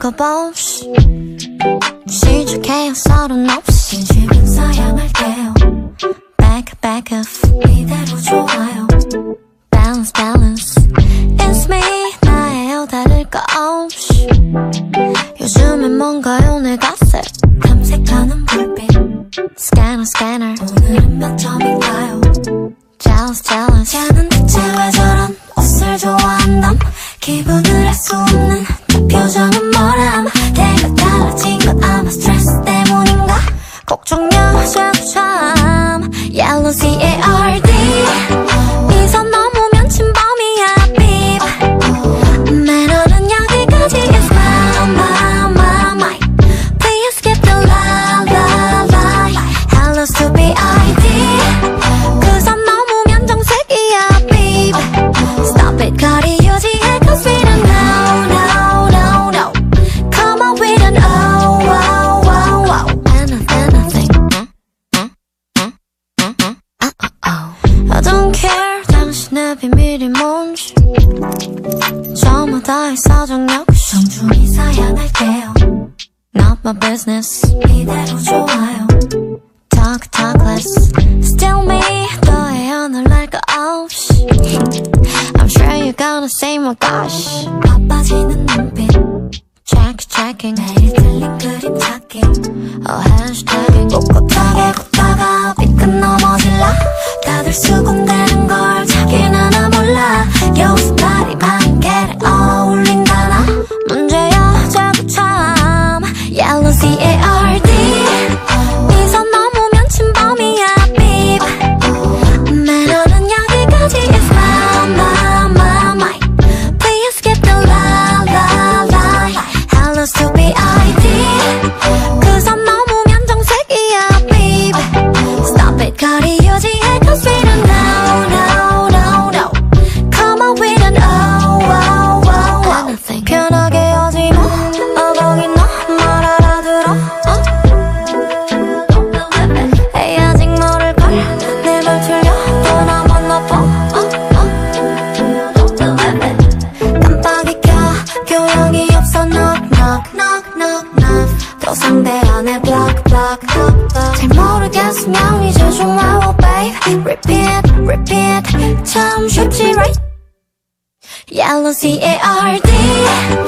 먹어보시 시작해요 서른 없이. 진심은 사양할게요. Back back off 이대로 좋아요. Balance balance. It's me 나예요 다를 거 없이. 요즘엔 뭔가요 내 갓색 탐색하는 불빛. Scanner scanner. 오늘은 몇 점인가요? Jealous jealous. 쟤는 대체 왜 저런 옷을 좋아한담? 기분을 알 수 없는 그 표정은 뭐람 당신의 비밀이 뭔지 저마다의 사정 역시 정중히 사양할게요 Not my business 이대로 좋아요 Talk talk less Still me 너의 하늘 날거 없이 I'm sure you're gonna say my gosh 바빠지는 눈빛 Check checking 매일 틀린 그림 찾기 Oh hashtagging 꿋꿋하게 걷다가 삐끗 넘어질라 다들 수군 또 상대 안에 block block. 잘 모르겠으면 repeat repeat 참 쉽지 right Yellow C-A-R-D